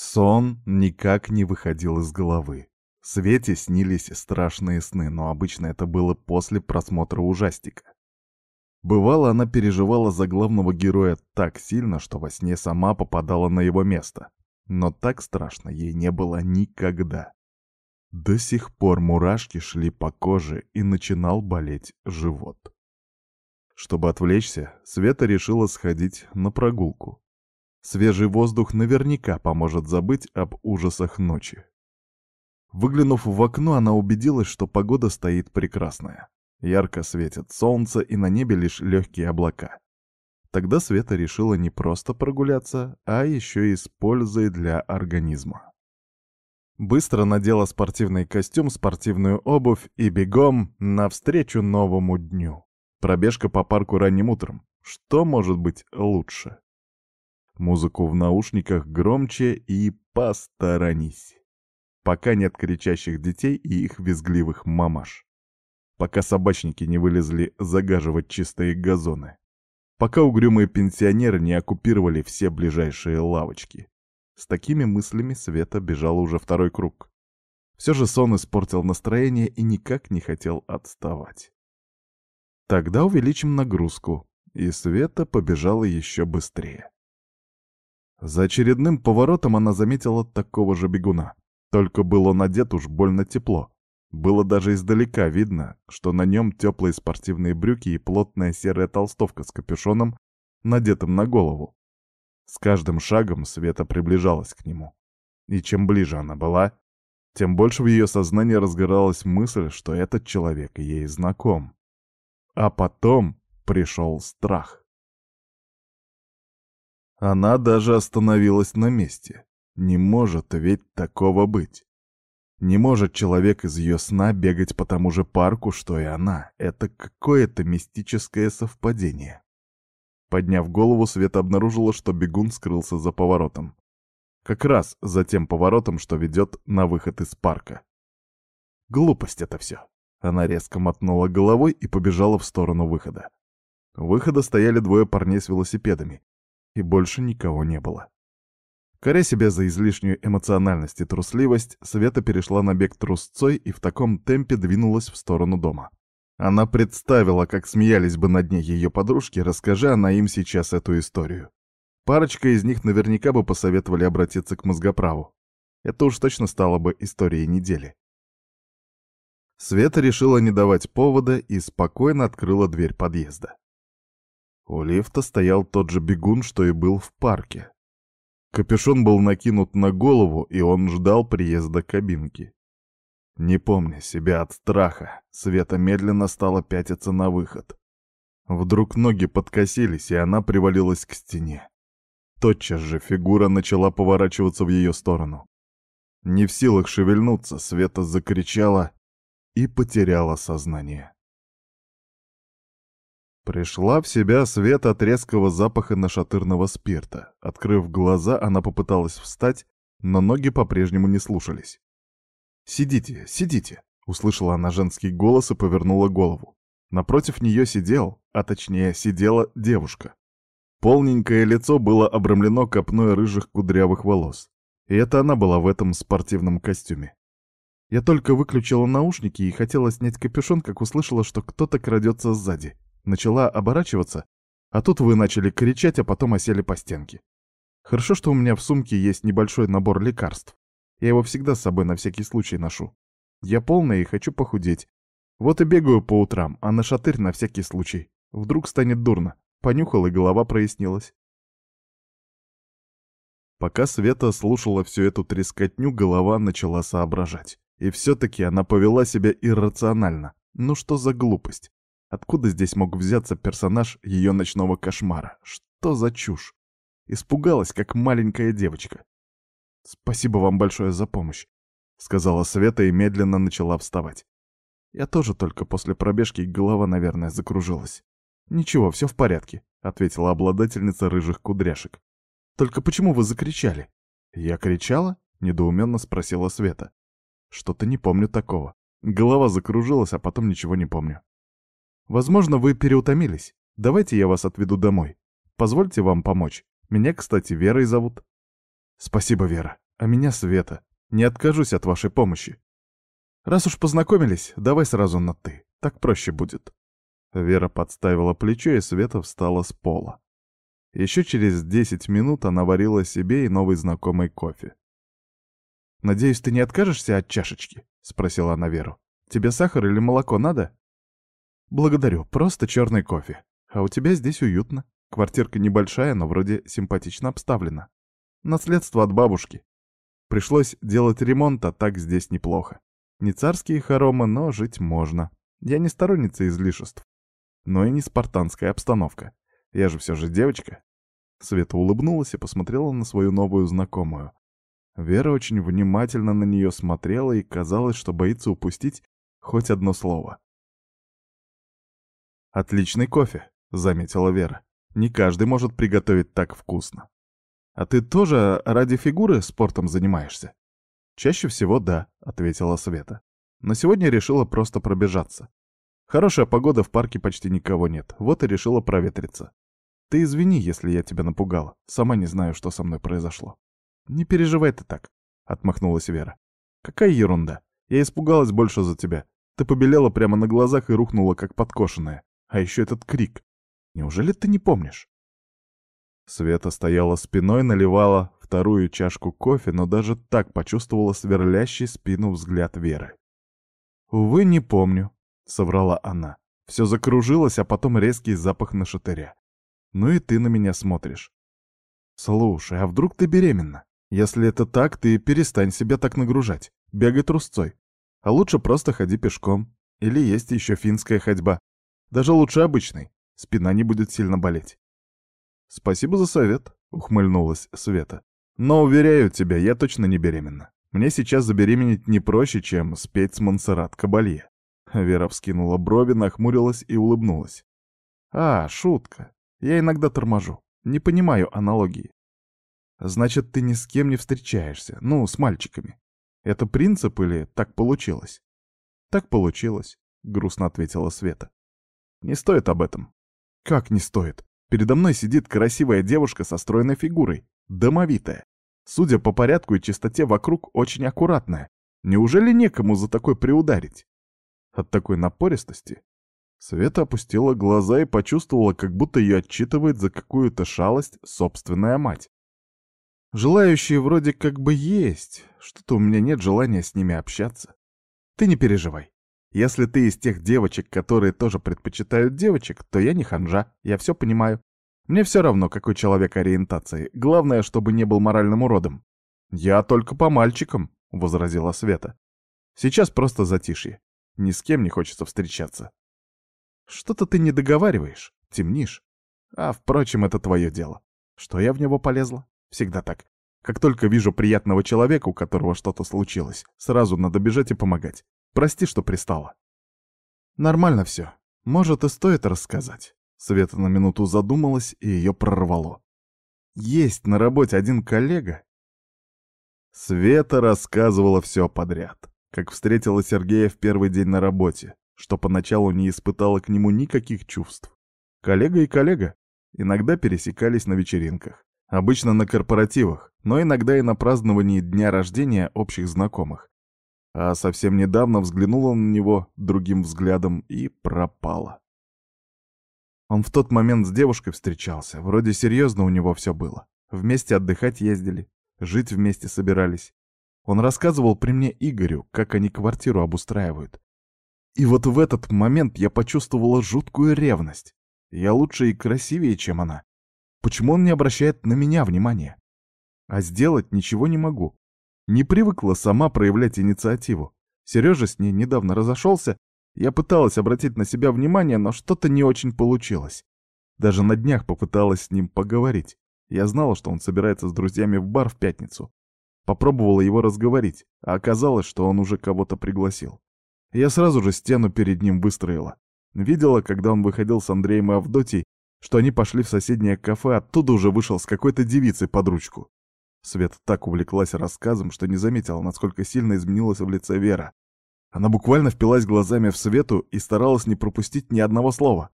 Сон никак не выходил из головы. Свете снились страшные сны, но обычно это было после просмотра ужастика. Бывало, она переживала за главного героя так сильно, что во сне сама попадала на его место. Но так страшно ей не было никогда. До сих пор мурашки шли по коже и начинал болеть живот. Чтобы отвлечься, Света решила сходить на прогулку. Свежий воздух наверняка поможет забыть об ужасах ночи. Выглянув в окно, она убедилась, что погода стоит прекрасная. Ярко светит солнце, и на небе лишь легкие облака. Тогда Света решила не просто прогуляться, а еще и с пользой для организма. Быстро надела спортивный костюм, спортивную обувь и бегом навстречу новому дню. Пробежка по парку ранним утром. Что может быть лучше? Музыку в наушниках громче и посторонись. Пока нет кричащих детей и их визгливых мамаш. Пока собачники не вылезли загаживать чистые газоны. Пока угрюмые пенсионеры не оккупировали все ближайшие лавочки. С такими мыслями Света бежала уже второй круг. Все же сон испортил настроение и никак не хотел отставать. Тогда увеличим нагрузку, и Света побежала еще быстрее. За очередным поворотом она заметила такого же бегуна. Только был он одет уж больно тепло. Было даже издалека видно, что на нем теплые спортивные брюки и плотная серая толстовка с капюшоном, надетым на голову. С каждым шагом Света приближалась к нему. И чем ближе она была, тем больше в ее сознании разгоралась мысль, что этот человек ей знаком. А потом пришел страх. Она даже остановилась на месте. Не может ведь такого быть. Не может человек из ее сна бегать по тому же парку, что и она. Это какое-то мистическое совпадение. Подняв голову, Света обнаружила, что бегун скрылся за поворотом. Как раз за тем поворотом, что ведет на выход из парка. Глупость это все. Она резко мотнула головой и побежала в сторону выхода. У выхода стояли двое парней с велосипедами, и больше никого не было. Коря себя за излишнюю эмоциональность и трусливость, Света перешла на бег трусцой и в таком темпе двинулась в сторону дома. Она представила, как смеялись бы над ней ее подружки, расскажи она им сейчас эту историю. Парочка из них наверняка бы посоветовали обратиться к мозгоправу. Это уж точно стало бы историей недели. Света решила не давать повода и спокойно открыла дверь подъезда. У лифта стоял тот же бегун, что и был в парке. Капюшон был накинут на голову, и он ждал приезда кабинки. Не помня себя от страха, Света медленно стала пятиться на выход. Вдруг ноги подкосились, и она привалилась к стене. Тотчас же фигура начала поворачиваться в ее сторону. Не в силах шевельнуться, Света закричала и потеряла сознание. Пришла в себя свет от резкого запаха нашатырного спирта. Открыв глаза, она попыталась встать, но ноги по-прежнему не слушались. «Сидите, сидите!» — услышала она женский голос и повернула голову. Напротив нее сидел, а точнее сидела девушка. Полненькое лицо было обрамлено копной рыжих кудрявых волос. И это она была в этом спортивном костюме. Я только выключила наушники и хотела снять капюшон, как услышала, что кто-то крадется сзади. Начала оборачиваться, а тут вы начали кричать, а потом осели по стенке. Хорошо, что у меня в сумке есть небольшой набор лекарств. Я его всегда с собой на всякий случай ношу. Я полная и хочу похудеть. Вот и бегаю по утрам, а на шатырь на всякий случай. Вдруг станет дурно. Понюхал, и голова прояснилась. Пока Света слушала всю эту трескотню, голова начала соображать. И все-таки она повела себя иррационально. Ну что за глупость? Откуда здесь мог взяться персонаж ее ночного кошмара? Что за чушь? Испугалась, как маленькая девочка. «Спасибо вам большое за помощь», — сказала Света и медленно начала вставать. Я тоже только после пробежки голова, наверное, закружилась. «Ничего, все в порядке», — ответила обладательница рыжих кудряшек. «Только почему вы закричали?» «Я кричала?» — недоуменно спросила Света. «Что-то не помню такого. Голова закружилась, а потом ничего не помню». Возможно, вы переутомились. Давайте я вас отведу домой. Позвольте вам помочь. Меня, кстати, Верой зовут». «Спасибо, Вера», А меня Света. Не откажусь от вашей помощи. Раз уж познакомились, давай сразу на «ты». Так проще будет». Вера подставила плечо, и Света встала с пола. Еще через десять минут она варила себе и новый знакомый кофе. «Надеюсь, ты не откажешься от чашечки?» — спросила она Веру. «Тебе сахар или молоко надо?» «Благодарю, просто черный кофе. А у тебя здесь уютно. Квартирка небольшая, но вроде симпатично обставлена. Наследство от бабушки. Пришлось делать ремонт, а так здесь неплохо. Не царские хоромы, но жить можно. Я не сторонница излишеств. Но и не спартанская обстановка. Я же все же девочка. Света улыбнулась и посмотрела на свою новую знакомую. Вера очень внимательно на нее смотрела и казалось, что боится упустить хоть одно слово. «Отличный кофе», — заметила Вера. «Не каждый может приготовить так вкусно». «А ты тоже ради фигуры спортом занимаешься?» «Чаще всего да», — ответила Света. «Но сегодня решила просто пробежаться. Хорошая погода, в парке почти никого нет, вот и решила проветриться. Ты извини, если я тебя напугала. Сама не знаю, что со мной произошло». «Не переживай ты так», — отмахнулась Вера. «Какая ерунда. Я испугалась больше за тебя. Ты побелела прямо на глазах и рухнула, как подкошенная. А еще этот крик. Неужели ты не помнишь?» Света стояла спиной, наливала вторую чашку кофе, но даже так почувствовала сверлящий спину взгляд Веры. «Увы, не помню», — соврала она. Все закружилось, а потом резкий запах на шатыря. «Ну и ты на меня смотришь». «Слушай, а вдруг ты беременна? Если это так, ты перестань себя так нагружать. Бегай трусцой. А лучше просто ходи пешком. Или есть еще финская ходьба. Даже лучше обычной. Спина не будет сильно болеть. «Спасибо за совет», — ухмыльнулась Света. «Но, уверяю тебя, я точно не беременна. Мне сейчас забеременеть не проще, чем спеть с Монсеррат Кабалье». Вера вскинула брови, нахмурилась и улыбнулась. «А, шутка. Я иногда торможу. Не понимаю аналогии. Значит, ты ни с кем не встречаешься. Ну, с мальчиками. Это принцип или так получилось?» «Так получилось», — грустно ответила Света. «Не стоит об этом». «Как не стоит? Передо мной сидит красивая девушка со стройной фигурой, домовитая. Судя по порядку и чистоте вокруг, очень аккуратная. Неужели некому за такой приударить? От такой напористости Света опустила глаза и почувствовала, как будто ее отчитывает за какую-то шалость собственная мать. Желающие вроде как бы есть, что-то у меня нет желания с ними общаться. Ты не переживай. Если ты из тех девочек, которые тоже предпочитают девочек, то я не ханжа, я все понимаю. Мне все равно, какой человек ориентации. Главное, чтобы не был моральным уродом. Я только по мальчикам, — возразила Света. Сейчас просто затишье. Ни с кем не хочется встречаться. Что-то ты не договариваешь, темнишь. А, впрочем, это твое дело. Что я в него полезла? Всегда так. Как только вижу приятного человека, у которого что-то случилось, сразу надо бежать и помогать. Прости, что пристала. Нормально все. Может, и стоит рассказать. Света на минуту задумалась, и ее прорвало. Есть на работе один коллега. Света рассказывала все подряд. Как встретила Сергея в первый день на работе, что поначалу не испытала к нему никаких чувств. Коллега и коллега. Иногда пересекались на вечеринках. Обычно на корпоративах, но иногда и на праздновании дня рождения общих знакомых а совсем недавно взглянула на него другим взглядом и пропала. Он в тот момент с девушкой встречался, вроде серьезно у него все было. Вместе отдыхать ездили, жить вместе собирались. Он рассказывал при мне Игорю, как они квартиру обустраивают. И вот в этот момент я почувствовала жуткую ревность. Я лучше и красивее, чем она. Почему он не обращает на меня внимания? А сделать ничего не могу. Не привыкла сама проявлять инициативу. Сережа с ней недавно разошелся. Я пыталась обратить на себя внимание, но что-то не очень получилось. Даже на днях попыталась с ним поговорить. Я знала, что он собирается с друзьями в бар в пятницу. Попробовала его разговорить, а оказалось, что он уже кого-то пригласил. Я сразу же стену перед ним выстроила. Видела, когда он выходил с Андреем и Авдотьей, что они пошли в соседнее кафе, оттуда уже вышел с какой-то девицей под ручку. Свет так увлеклась рассказом, что не заметила, насколько сильно изменилась в лице Вера. Она буквально впилась глазами в Свету и старалась не пропустить ни одного слова.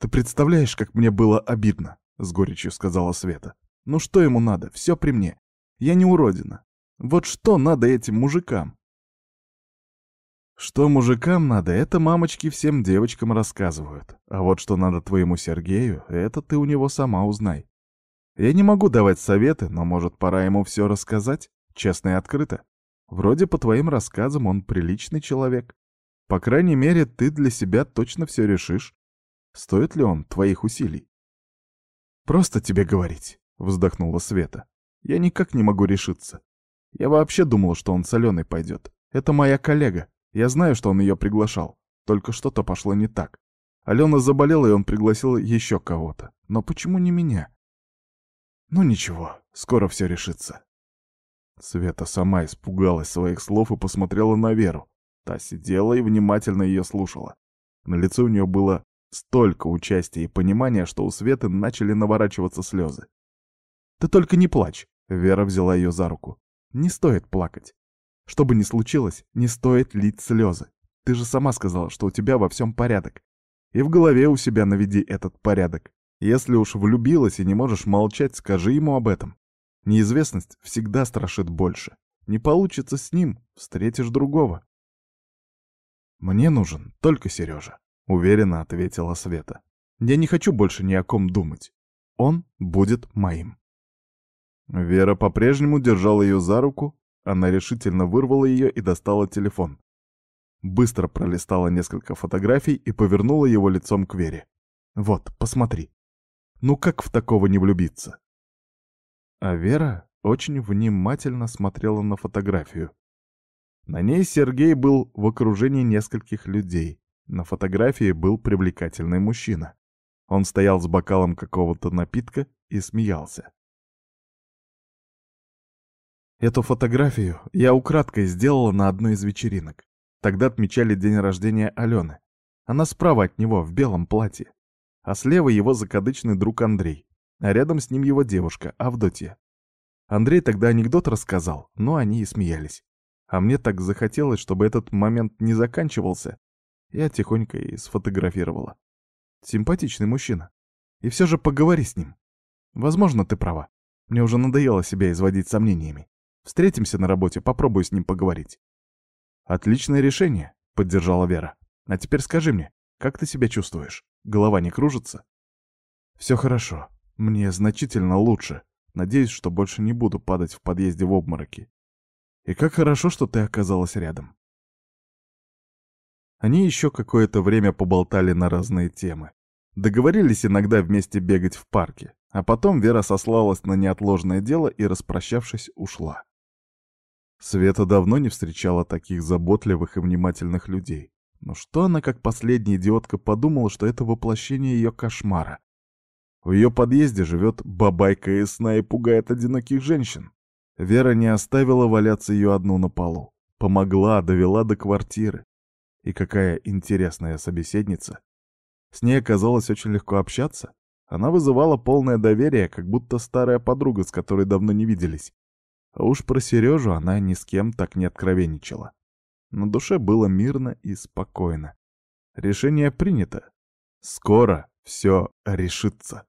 «Ты представляешь, как мне было обидно?» — с горечью сказала Света. «Ну что ему надо? Все при мне. Я не уродина. Вот что надо этим мужикам? Что мужикам надо, это мамочки всем девочкам рассказывают. А вот что надо твоему Сергею, это ты у него сама узнай. Я не могу давать советы, но, может, пора ему все рассказать, честно и открыто. Вроде по твоим рассказам он приличный человек. По крайней мере, ты для себя точно все решишь. Стоит ли он твоих усилий? «Просто тебе говорить», — вздохнула Света. «Я никак не могу решиться. Я вообще думала, что он с Аленой пойдет. Это моя коллега. Я знаю, что он ее приглашал. Только что-то пошло не так. Алена заболела, и он пригласил еще кого-то. Но почему не меня? Ну ничего, скоро все решится. Света сама испугалась своих слов и посмотрела на Веру. Та сидела и внимательно ее слушала. На лице у нее было Столько участия и понимания, что у Светы начали наворачиваться слезы. «Ты только не плачь!» — Вера взяла ее за руку. «Не стоит плакать. Что бы ни случилось, не стоит лить слезы. Ты же сама сказала, что у тебя во всем порядок. И в голове у себя наведи этот порядок. Если уж влюбилась и не можешь молчать, скажи ему об этом. Неизвестность всегда страшит больше. Не получится с ним, встретишь другого. Мне нужен только Сережа. — уверенно ответила Света. «Я не хочу больше ни о ком думать. Он будет моим». Вера по-прежнему держала ее за руку, она решительно вырвала ее и достала телефон. Быстро пролистала несколько фотографий и повернула его лицом к Вере. «Вот, посмотри. Ну как в такого не влюбиться?» А Вера очень внимательно смотрела на фотографию. На ней Сергей был в окружении нескольких людей. На фотографии был привлекательный мужчина. Он стоял с бокалом какого-то напитка и смеялся. Эту фотографию я украдкой сделала на одной из вечеринок. Тогда отмечали день рождения Алены. Она справа от него, в белом платье. А слева его закадычный друг Андрей. А рядом с ним его девушка, Авдотья. Андрей тогда анекдот рассказал, но они и смеялись. А мне так захотелось, чтобы этот момент не заканчивался, я тихонько и сфотографировала. Симпатичный мужчина. И все же поговори с ним. Возможно, ты права. Мне уже надоело себя изводить сомнениями. Встретимся на работе, попробую с ним поговорить. Отличное решение, поддержала Вера. А теперь скажи мне, как ты себя чувствуешь? Голова не кружится? Все хорошо. Мне значительно лучше. Надеюсь, что больше не буду падать в подъезде в обмороки. И как хорошо, что ты оказалась рядом. Они еще какое-то время поболтали на разные темы. Договорились иногда вместе бегать в парке, а потом Вера сослалась на неотложное дело и, распрощавшись, ушла. Света давно не встречала таких заботливых и внимательных людей. Но что она, как последняя идиотка, подумала, что это воплощение ее кошмара? В ее подъезде живет бабайка из сна и пугает одиноких женщин. Вера не оставила валяться ее одну на полу. Помогла, довела до квартиры. И какая интересная собеседница. С ней оказалось очень легко общаться. Она вызывала полное доверие, как будто старая подруга, с которой давно не виделись. А уж про Сережу она ни с кем так не откровенничала. На душе было мирно и спокойно. Решение принято. Скоро все решится.